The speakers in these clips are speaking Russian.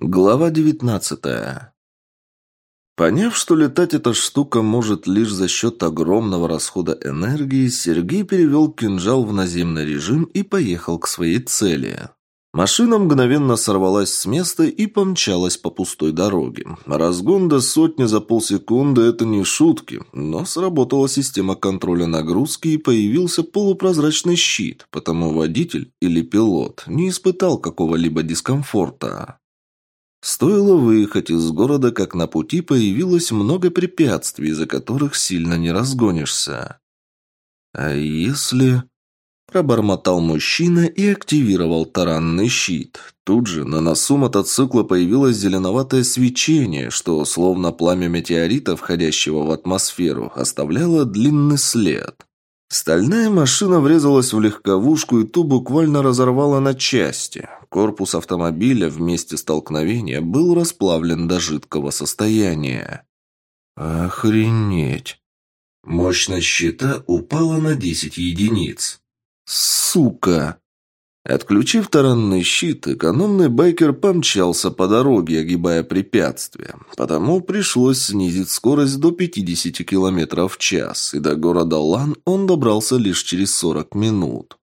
Глава девятнадцатая. Поняв, что летать эта штука может лишь за счет огромного расхода энергии, Сергей перевел кинжал в наземный режим и поехал к своей цели. Машина мгновенно сорвалась с места и помчалась по пустой дороге. Разгон до сотни за полсекунды – это не шутки, но сработала система контроля нагрузки и появился полупрозрачный щит, потому водитель или пилот не испытал какого-либо дискомфорта. Стоило выехать из города, как на пути появилось много препятствий, за которых сильно не разгонишься. «А если...» Пробормотал мужчина и активировал таранный щит. Тут же на носу мотоцикла появилось зеленоватое свечение, что, словно пламя метеорита, входящего в атмосферу, оставляло длинный след. Стальная машина врезалась в легковушку и ту буквально разорвала на части. Корпус автомобиля в месте столкновения был расплавлен до жидкого состояния. «Охренеть!» Мощность щита упала на 10 единиц. «Сука!» Отключив таранный щит, экономный байкер помчался по дороге, огибая препятствия. Потому пришлось снизить скорость до 50 км в час, и до города Лан он добрался лишь через 40 минут.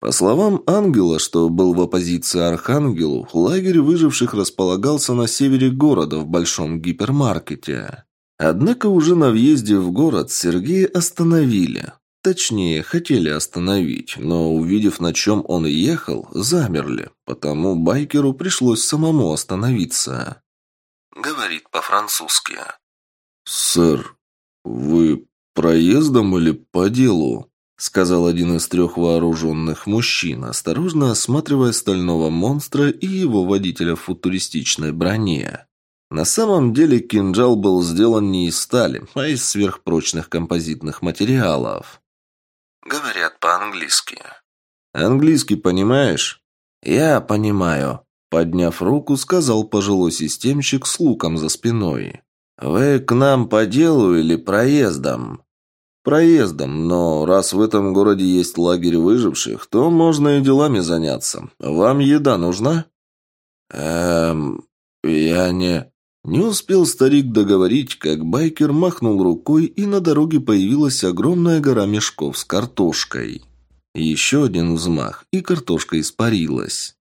По словам Ангела, что был в оппозиции Архангелу, лагерь выживших располагался на севере города в большом гипермаркете. Однако уже на въезде в город Сергея остановили. Точнее, хотели остановить, но, увидев, на чем он ехал, замерли, потому байкеру пришлось самому остановиться. Говорит по-французски. «Сэр, вы проездом или по делу?» сказал один из трех вооруженных мужчин, осторожно осматривая стального монстра и его водителя в футуристичной броне. На самом деле кинжал был сделан не из стали, а из сверхпрочных композитных материалов. Говорят по-английски. Английский понимаешь? Я понимаю. Подняв руку, сказал пожилой системщик с луком за спиной. «Вы к нам по делу или проездом?» «Проездом, но раз в этом городе есть лагерь выживших, то можно и делами заняться. Вам еда нужна?» «Эм... я не...» Не успел старик договорить, как байкер махнул рукой, и на дороге появилась огромная гора мешков с картошкой. Еще один взмах, и картошка испарилась.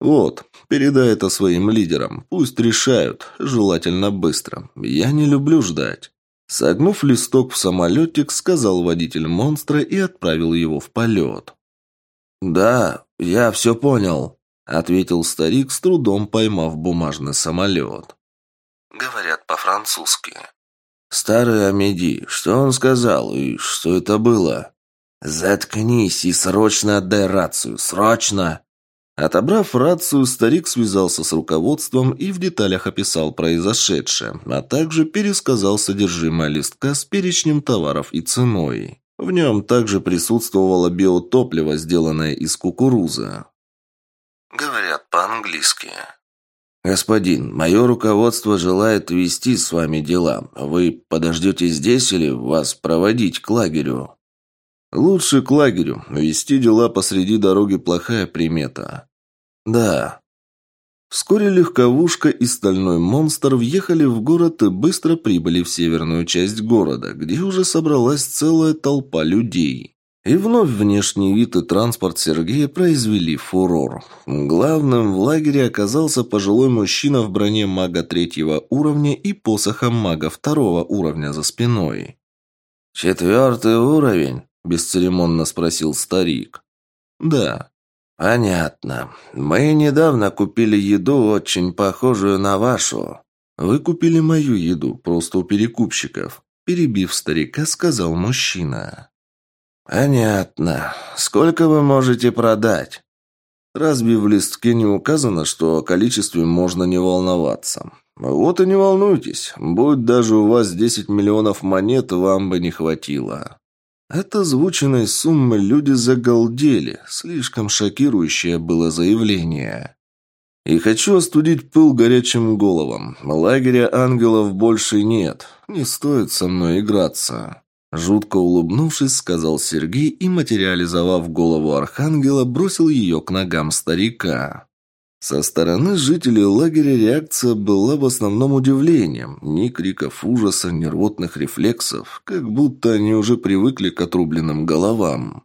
«Вот, передай это своим лидерам. Пусть решают, желательно быстро. Я не люблю ждать». Согнув листок в самолетик, сказал водитель монстра и отправил его в полет. «Да, я все понял», — ответил старик, с трудом поймав бумажный самолет. Говорят по-французски. Старый Амеди, что он сказал и что это было? Заткнись и срочно отдай рацию, срочно! Отобрав рацию, старик связался с руководством и в деталях описал произошедшее, а также пересказал содержимое листка с перечнем товаров и ценой. В нем также присутствовало биотопливо, сделанное из кукурузы. «Говорят по-английски», «Господин, мое руководство желает вести с вами дела. Вы подождете здесь или вас проводить к лагерю?» «Лучше к лагерю. Вести дела посреди дороги плохая примета». «Да». Вскоре легковушка и стальной монстр въехали в город и быстро прибыли в северную часть города, где уже собралась целая толпа людей. И вновь внешний вид и транспорт Сергея произвели фурор. Главным в лагере оказался пожилой мужчина в броне мага третьего уровня и посохом мага второго уровня за спиной. «Четвертый уровень?» – бесцеремонно спросил старик. «Да». «Понятно. Мы недавно купили еду, очень похожую на вашу». «Вы купили мою еду, просто у перекупщиков», – перебив старика, сказал мужчина. «Понятно. Сколько вы можете продать?» «Разве в листке не указано, что о количестве можно не волноваться?» «Вот и не волнуйтесь. Будь даже у вас 10 миллионов монет, вам бы не хватило». От озвученной суммы люди загалдели. Слишком шокирующее было заявление. «И хочу остудить пыл горячим головам. Лагеря ангелов больше нет. Не стоит со мной играться». Жутко улыбнувшись, сказал Сергей и, материализовав голову архангела, бросил ее к ногам старика. Со стороны жителей лагеря реакция была в основном удивлением. Ни криков ужаса, ни рвотных рефлексов, как будто они уже привыкли к отрубленным головам.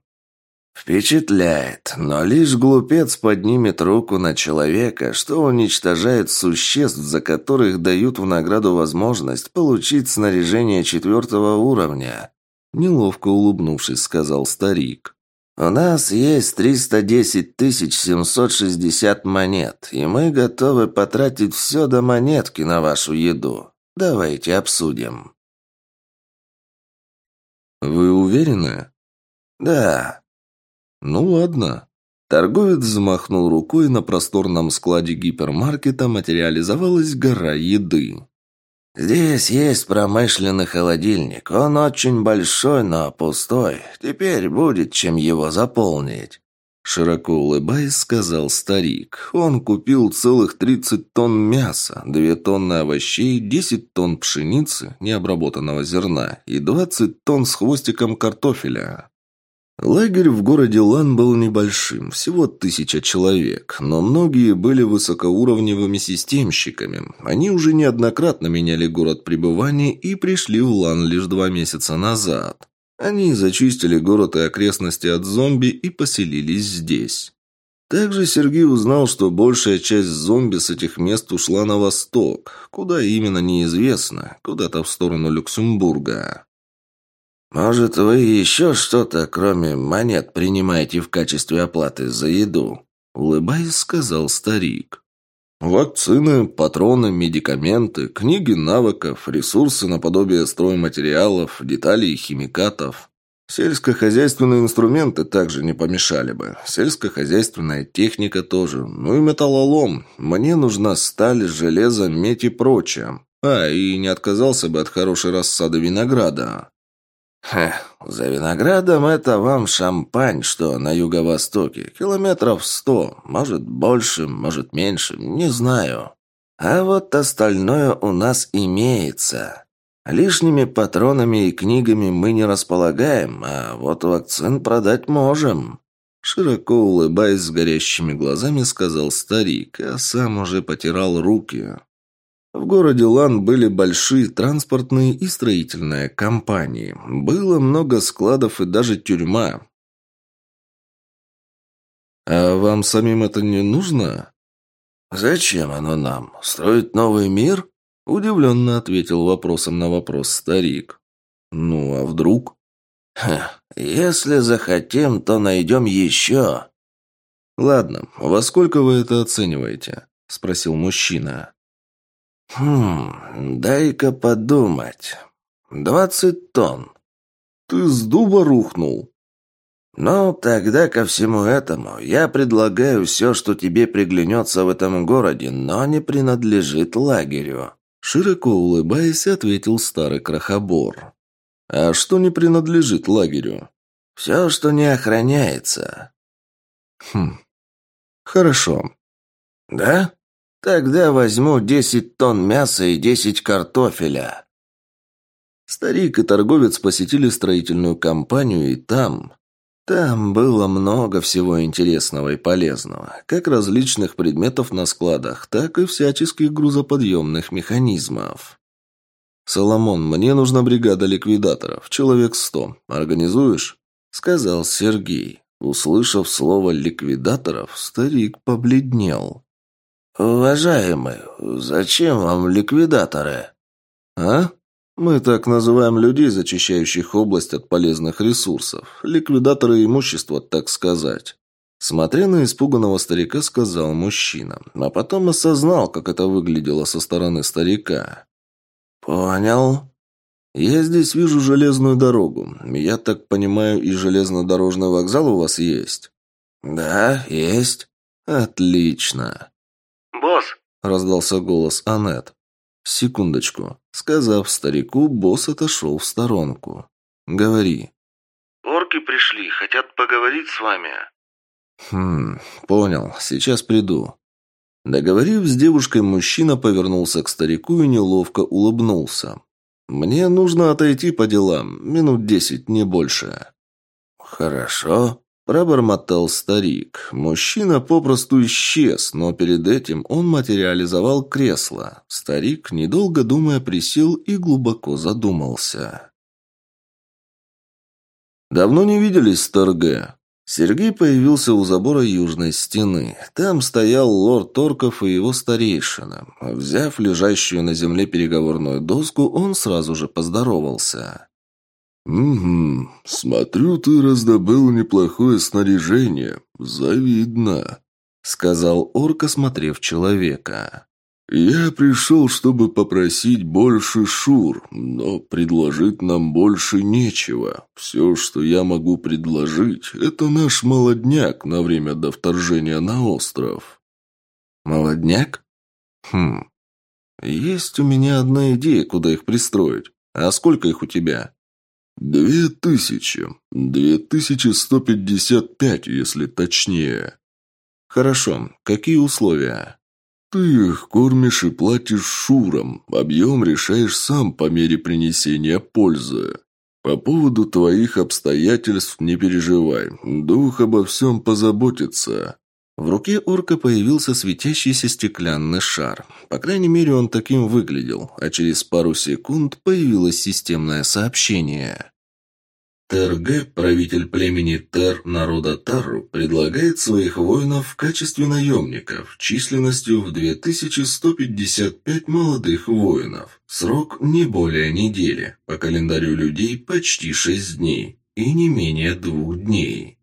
Впечатляет, но лишь глупец поднимет руку на человека, что уничтожает существ, за которых дают в награду возможность получить снаряжение четвертого уровня. Неловко улыбнувшись, сказал старик. «У нас есть 310 760 монет, и мы готовы потратить все до монетки на вашу еду. Давайте обсудим». «Вы уверены?» «Да». «Ну ладно». Торговец взмахнул рукой, и на просторном складе гипермаркета материализовалась гора еды. «Здесь есть промышленный холодильник. Он очень большой, но пустой. Теперь будет чем его заполнить». Широко улыбаясь, сказал старик. Он купил целых 30 тонн мяса, 2 тонны овощей, 10 тонн пшеницы, необработанного зерна и 20 тонн с хвостиком картофеля. Лагерь в городе Лан был небольшим, всего тысяча человек, но многие были высокоуровневыми системщиками. Они уже неоднократно меняли город пребывания и пришли в Лан лишь два месяца назад. Они зачистили город и окрестности от зомби и поселились здесь. Также Сергей узнал, что большая часть зомби с этих мест ушла на восток. Куда именно, неизвестно. Куда-то в сторону Люксембурга. «Может, вы еще что-то, кроме монет, принимаете в качестве оплаты за еду?» Улыбаясь, сказал старик. «Вакцины, патроны, медикаменты, книги навыков, ресурсы наподобие стройматериалов, деталей и химикатов. Сельскохозяйственные инструменты также не помешали бы. Сельскохозяйственная техника тоже. Ну и металлолом. Мне нужна сталь, железо, медь и прочее. А, и не отказался бы от хорошей рассады винограда. Хе, за виноградом это вам шампань, что на юго-востоке. Километров сто, может больше, может меньше, не знаю. А вот остальное у нас имеется. Лишними патронами и книгами мы не располагаем, а вот вакцин продать можем. Широко улыбаясь с горящими глазами, сказал старик, а сам уже потирал руки. В городе Лан были большие транспортные и строительные компании. Было много складов и даже тюрьма. «А вам самим это не нужно?» «Зачем оно нам? Строить новый мир?» Удивленно ответил вопросом на вопрос старик. «Ну, а вдруг?» Ха, «Если захотим, то найдем еще». «Ладно, во сколько вы это оцениваете?» – спросил мужчина. «Хм, дай-ка подумать. Двадцать тонн». «Ты с дуба рухнул?» «Ну, тогда ко всему этому я предлагаю все, что тебе приглянется в этом городе, но не принадлежит лагерю», широко улыбаясь, ответил старый крохобор. «А что не принадлежит лагерю?» «Все, что не охраняется». «Хм, хорошо». «Да?» Тогда возьму десять тонн мяса и десять картофеля. Старик и торговец посетили строительную компанию, и там... Там было много всего интересного и полезного, как различных предметов на складах, так и всяческих грузоподъемных механизмов. «Соломон, мне нужна бригада ликвидаторов, человек сто. Организуешь?» — сказал Сергей. Услышав слово «ликвидаторов», старик побледнел. «Уважаемый, зачем вам ликвидаторы?» «А? Мы так называем людей, зачищающих область от полезных ресурсов. Ликвидаторы имущества, так сказать». Смотря на испуганного старика, сказал мужчина, а потом осознал, как это выглядело со стороны старика. «Понял. Я здесь вижу железную дорогу. Я так понимаю, и железнодорожный вокзал у вас есть?» «Да, есть». «Отлично. «Босс!» – раздался голос Аннет. «Секундочку». Сказав старику, босс отошел в сторонку. «Говори». «Орки пришли, хотят поговорить с вами». «Хм, понял. Сейчас приду». Договорив с девушкой, мужчина повернулся к старику и неловко улыбнулся. «Мне нужно отойти по делам. Минут десять, не больше». «Хорошо», Пробормотал старик. Мужчина попросту исчез, но перед этим он материализовал кресло. Старик, недолго думая, присел и глубоко задумался. «Давно не виделись, Старге?» Сергей появился у забора южной стены. Там стоял лорд Торков и его старейшина. Взяв лежащую на земле переговорную доску, он сразу же поздоровался. «Угу. Смотрю, ты раздобыл неплохое снаряжение. Завидно», — сказал орк, осмотрев человека. «Я пришел, чтобы попросить больше шур, но предложить нам больше нечего. Все, что я могу предложить, это наш молодняк на время до вторжения на остров». «Молодняк? Хм. Есть у меня одна идея, куда их пристроить. А сколько их у тебя?» «Две тысячи. Две тысячи сто пятьдесят пять, если точнее». «Хорошо. Какие условия?» «Ты их кормишь и платишь шурам. Объем решаешь сам по мере принесения пользы. По поводу твоих обстоятельств не переживай. Дух обо всем позаботится». В руке орка появился светящийся стеклянный шар. По крайней мере, он таким выглядел, а через пару секунд появилось системное сообщение. ТРГ, правитель племени Тер народа Тарру, предлагает своих воинов в качестве наемников, численностью в 2155 молодых воинов. Срок не более недели, по календарю людей почти 6 дней и не менее двух дней.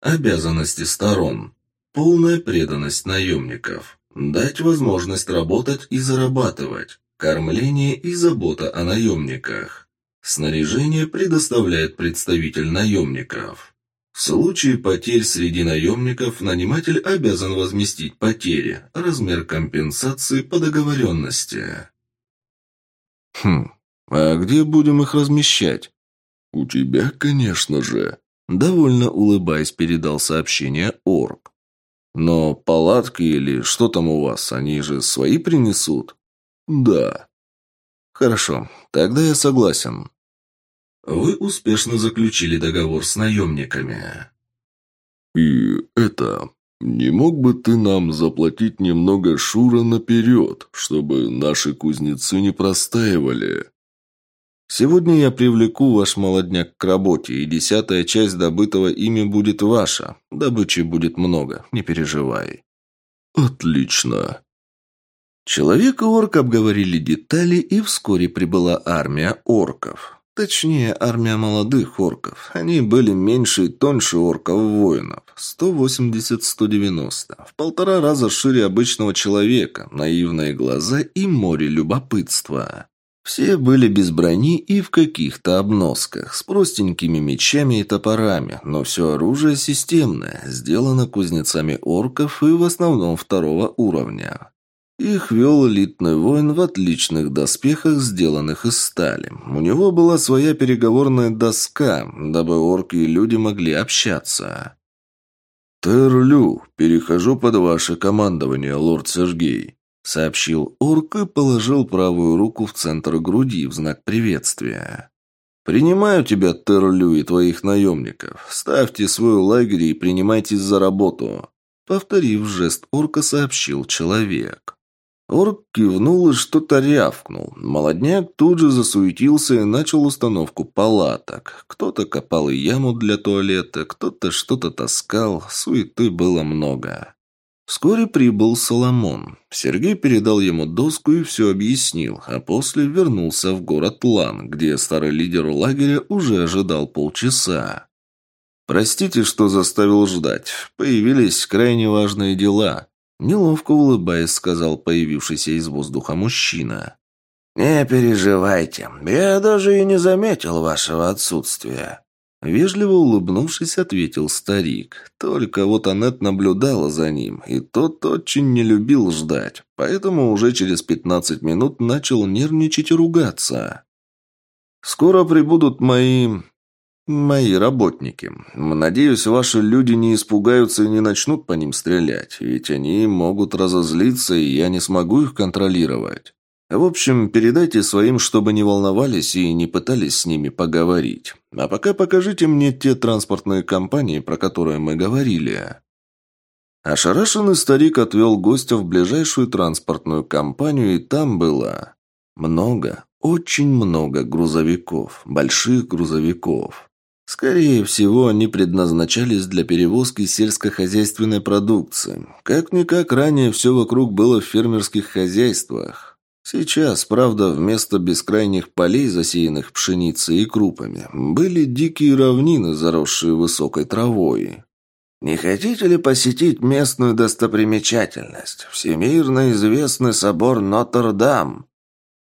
Обязанности сторон. Полная преданность наемников. Дать возможность работать и зарабатывать. Кормление и забота о наемниках. Снаряжение предоставляет представитель наемников. В случае потерь среди наемников наниматель обязан возместить потери, размер компенсации по договоренности. Хм, а где будем их размещать? У тебя, конечно же. Довольно улыбаясь, передал сообщение Орк. Но палатки или что там у вас, они же свои принесут? Да. Хорошо, тогда я согласен. Вы успешно заключили договор с наемниками. И это... Не мог бы ты нам заплатить немного шура наперед, чтобы наши кузнецы не простаивали? Сегодня я привлеку ваш молодняк к работе, и десятая часть добытого ими будет ваша. Добычи будет много, не переживай». «Отлично». Человек и орк обговорили детали, и вскоре прибыла армия орков. Точнее, армия молодых орков. Они были меньше и тоньше орков-воинов. 180-190. В полтора раза шире обычного человека, наивные глаза и море любопытства. Все были без брони и в каких-то обносках, с простенькими мечами и топорами, но все оружие системное, сделано кузнецами орков и в основном второго уровня. Их вел элитный воин в отличных доспехах, сделанных из стали. У него была своя переговорная доска, дабы орки и люди могли общаться. «Терлю, перехожу под ваше командование, лорд Сергей», сообщил орк и положил правую руку в центр груди в знак приветствия. «Принимаю тебя, Терлю, и твоих наемников. Ставьте свой лагерь и принимайтесь за работу», повторив жест орка, сообщил человек. Орк кивнул и что-то рявкнул. Молодняк тут же засуетился и начал установку палаток. Кто-то копал яму для туалета, кто-то что-то таскал, суеты было много. Вскоре прибыл Соломон. Сергей передал ему доску и все объяснил, а после вернулся в город Лан, где старый лидер лагеря уже ожидал полчаса. «Простите, что заставил ждать. Появились крайне важные дела», – неловко улыбаясь, сказал появившийся из воздуха мужчина. «Не переживайте, я даже и не заметил вашего отсутствия», Вежливо улыбнувшись, ответил старик. Только вот Аннет наблюдала за ним, и тот очень не любил ждать, поэтому уже через пятнадцать минут начал нервничать и ругаться. «Скоро прибудут мои... мои работники. Надеюсь, ваши люди не испугаются и не начнут по ним стрелять, ведь они могут разозлиться, и я не смогу их контролировать». В общем, передайте своим, чтобы не волновались и не пытались с ними поговорить. А пока покажите мне те транспортные компании, про которые мы говорили». Ошарашенный старик отвел гостя в ближайшую транспортную компанию, и там было много, очень много грузовиков, больших грузовиков. Скорее всего, они предназначались для перевозки сельскохозяйственной продукции. Как-никак ранее все вокруг было в фермерских хозяйствах. Сейчас, правда, вместо бескрайних полей, засеянных пшеницей и крупами, были дикие равнины, заросшие высокой травой. «Не хотите ли посетить местную достопримечательность? Всемирно известный собор Нотр-Дам?»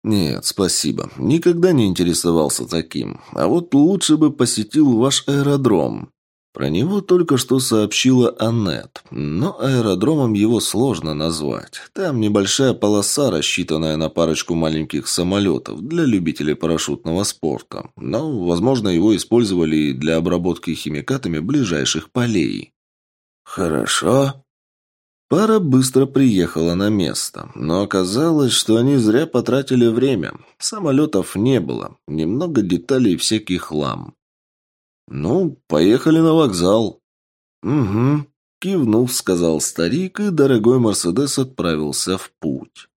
«Нет, спасибо. Никогда не интересовался таким. А вот лучше бы посетил ваш аэродром. Про него только что сообщила Аннет, но аэродромом его сложно назвать. Там небольшая полоса, рассчитанная на парочку маленьких самолетов для любителей парашютного спорта. Но, возможно, его использовали и для обработки химикатами ближайших полей». «Хорошо», Пара быстро приехала на место, но оказалось, что они зря потратили время. Самолетов не было, немного деталей всякий хлам. «Ну, поехали на вокзал». «Угу», — кивнув, сказал старик, и дорогой Мерседес отправился в путь.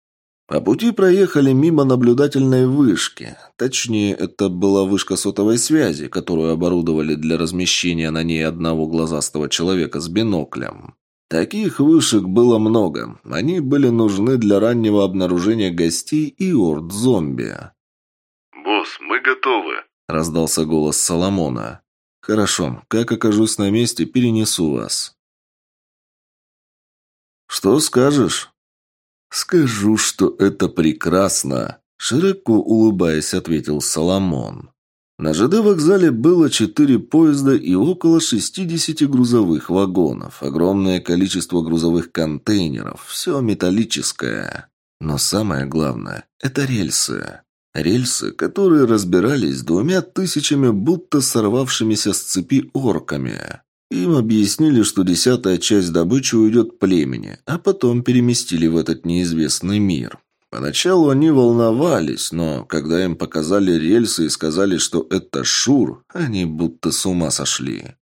По пути проехали мимо наблюдательной вышки. Точнее, это была вышка сотовой связи, которую оборудовали для размещения на ней одного глазастого человека с биноклем. Таких вышек было много. Они были нужны для раннего обнаружения гостей и орд зомби. «Босс, мы готовы», — раздался голос Соломона. «Хорошо. Как окажусь на месте, перенесу вас». «Что скажешь?» «Скажу, что это прекрасно», — широко улыбаясь, ответил Соломон. На ЖД вокзале было четыре поезда и около 60 грузовых вагонов, огромное количество грузовых контейнеров, все металлическое. Но самое главное – это рельсы. Рельсы, которые разбирались двумя тысячами будто сорвавшимися с цепи орками. Им объяснили, что десятая часть добычи уйдет племени, а потом переместили в этот неизвестный мир. Поначалу они волновались, но когда им показали рельсы и сказали, что это Шур, они будто с ума сошли.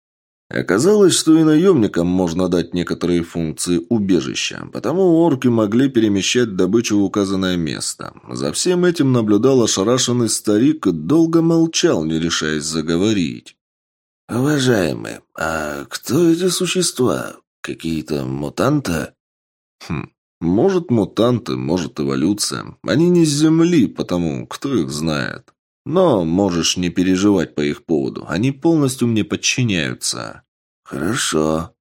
Оказалось, что и наемникам можно дать некоторые функции убежища, потому орки могли перемещать добычу в указанное место. За всем этим наблюдал ошарашенный старик и долго молчал, не решаясь заговорить. «Уважаемый, а кто эти существа? Какие-то мутанты?» «Хм, может, мутанты, может, эволюция. Они не с Земли, потому кто их знает. Но можешь не переживать по их поводу. Они полностью мне подчиняются. Хорошо.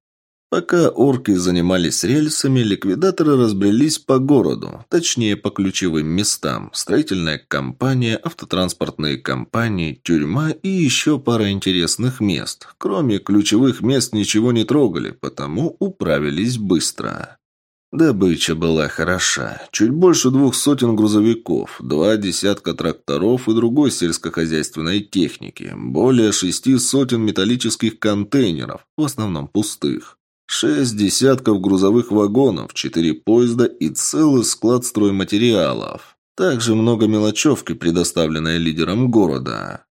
Пока орки занимались рельсами, ликвидаторы разбрелись по городу, точнее по ключевым местам. Строительная компания, автотранспортные компании, тюрьма и еще пара интересных мест. Кроме ключевых мест ничего не трогали, потому управились быстро. Добыча была хороша. Чуть больше двух сотен грузовиков, два десятка тракторов и другой сельскохозяйственной техники, более шести сотен металлических контейнеров, в основном пустых. Шесть десятков грузовых вагонов, четыре поезда и целый склад стройматериалов. Также много мелочевки, предоставленной лидером города.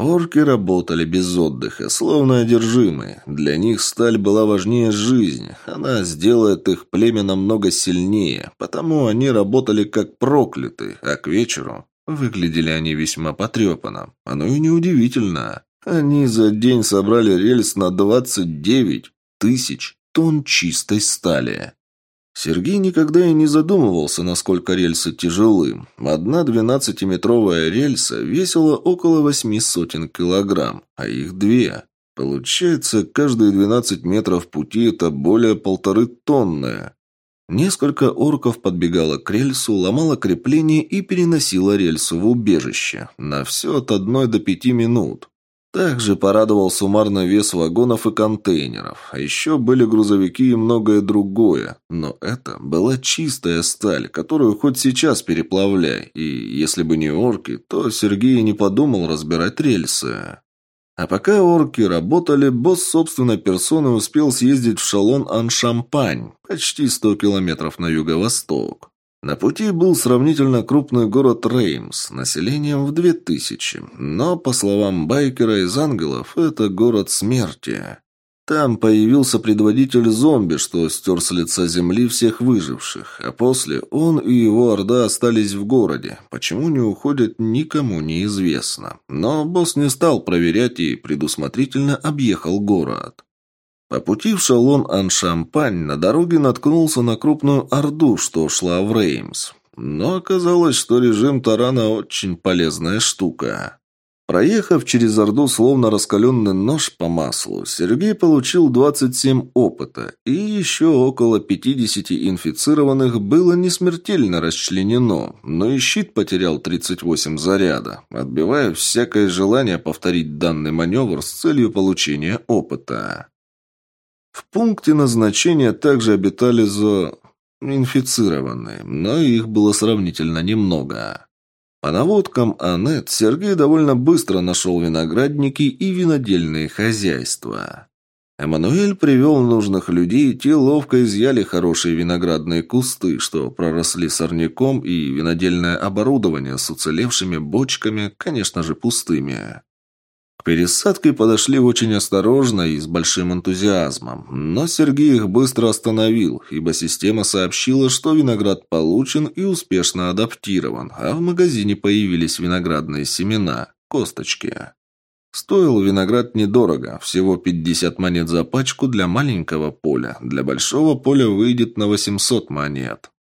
Орки работали без отдыха, словно одержимые. Для них сталь была важнее жизни. Она сделает их племя намного сильнее, потому они работали как проклятые, а к вечеру выглядели они весьма потрепанно. Оно и неудивительно. Они за день собрали рельс на 29 тысяч тонн чистой стали. Сергей никогда и не задумывался, насколько рельсы тяжелы. Одна двенадцатиметровая рельса весила около восьми сотен килограмм, а их две. Получается, каждые двенадцать метров пути это более полторы тонны. Несколько орков подбегало к рельсу, ломало крепление и переносило рельсу в убежище. На все от одной до пяти минут. Также порадовал суммарный вес вагонов и контейнеров. А еще были грузовики и многое другое. Но это была чистая сталь, которую хоть сейчас переплавляй. И если бы не орки, то Сергей не подумал разбирать рельсы. А пока орки работали, босс собственной персоной успел съездить в шалон Ан-Шампань, почти 100 километров на юго-восток. На пути был сравнительно крупный город Реймс, населением в две тысячи, но, по словам байкера из ангелов, это город смерти. Там появился предводитель зомби, что стер с лица земли всех выживших, а после он и его орда остались в городе. Почему не уходят, никому не известно. Но босс не стал проверять и предусмотрительно объехал город. По пути в шалон Аншампань на дороге наткнулся на крупную орду, что шла в Реймс. Но оказалось, что режим тарана очень полезная штука. Проехав через Орду словно раскаленный нож по маслу, Сергей получил 27 опыта, и еще около 50 инфицированных было несмертельно расчленено, но и щит потерял 38 заряда, отбивая всякое желание повторить данный маневр с целью получения опыта. В пункте назначения также обитали за... инфицированные, но их было сравнительно немного. По наводкам Анет Сергей довольно быстро нашел виноградники и винодельные хозяйства. Эммануэль привел нужных людей, те ловко изъяли хорошие виноградные кусты, что проросли сорняком, и винодельное оборудование с уцелевшими бочками, конечно же, пустыми. К пересадке подошли очень осторожно и с большим энтузиазмом, но Сергей их быстро остановил, ибо система сообщила, что виноград получен и успешно адаптирован, а в магазине появились виноградные семена, косточки. Стоил виноград недорого, всего 50 монет за пачку для маленького поля, для большого поля выйдет на 800 монет.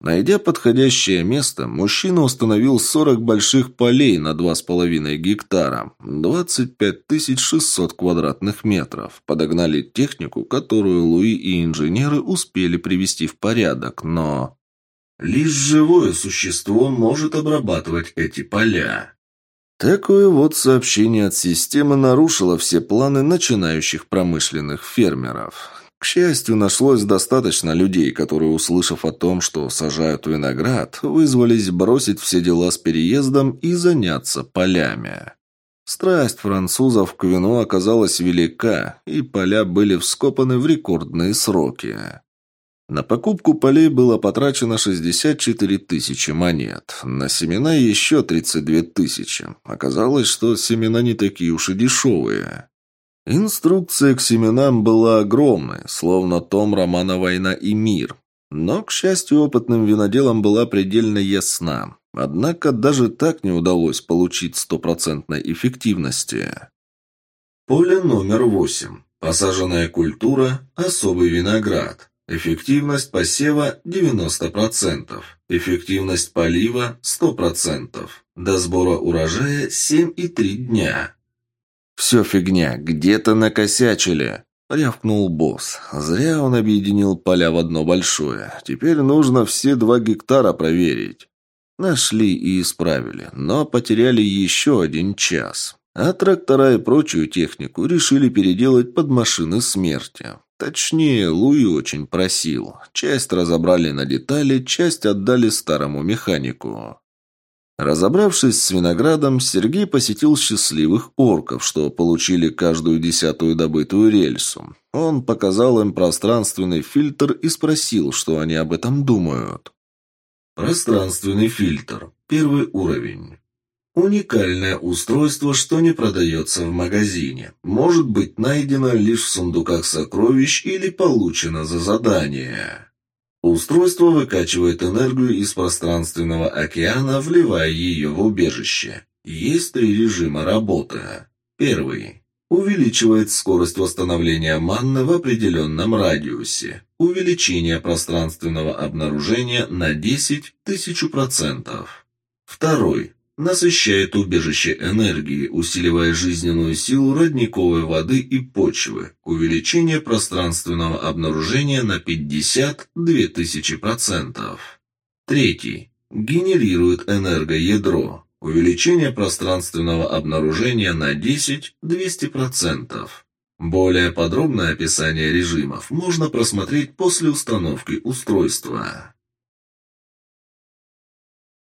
Найдя подходящее место, мужчина установил 40 больших полей на 2,5 гектара, 25 600 квадратных метров. Подогнали технику, которую Луи и инженеры успели привести в порядок, но... Лишь живое существо может обрабатывать эти поля. Такое вот сообщение от системы нарушило все планы начинающих промышленных фермеров. К счастью, нашлось достаточно людей, которые, услышав о том, что сажают виноград, вызвались бросить все дела с переездом и заняться полями. Страсть французов к вину оказалась велика, и поля были вскопаны в рекордные сроки. На покупку полей было потрачено 64 тысячи монет, на семена еще 32 тысячи. Оказалось, что семена не такие уж и дешевые. Инструкция к семенам была огромной, словно том романа «Война и мир». Но, к счастью, опытным виноделам была предельно ясна. Однако даже так не удалось получить стопроцентной эффективности. Поле номер восемь. Посаженная культура – особый виноград. Эффективность посева – 90%. Эффективность полива – 100%. До сбора урожая – 7,3 дня. «Все фигня, где-то накосячили», — рявкнул босс. Зря он объединил поля в одно большое. Теперь нужно все два гектара проверить. Нашли и исправили, но потеряли еще один час. А трактора и прочую технику решили переделать под машины смерти. Точнее, Луи очень просил. Часть разобрали на детали, часть отдали старому механику. Разобравшись с виноградом, Сергей посетил счастливых орков, что получили каждую десятую добытую рельсу. Он показал им пространственный фильтр и спросил, что они об этом думают. Пространственный фильтр. Первый уровень. Уникальное устройство, что не продается в магазине. Может быть найдено лишь в сундуках сокровищ или получено за задание. Устройство выкачивает энергию из пространственного океана, вливая ее в убежище. Есть три режима работы. Первый. Увеличивает скорость восстановления манны в определенном радиусе. Увеличение пространственного обнаружения на 10 тысячу процентов. Второй насыщает убежище энергии, усиливая жизненную силу родниковой воды и почвы, увеличение пространственного обнаружения на 50-2000%. Третий. Генерирует энергоядро, увеличение пространственного обнаружения на 10-200%. Более подробное описание режимов можно просмотреть после установки устройства.